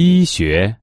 医学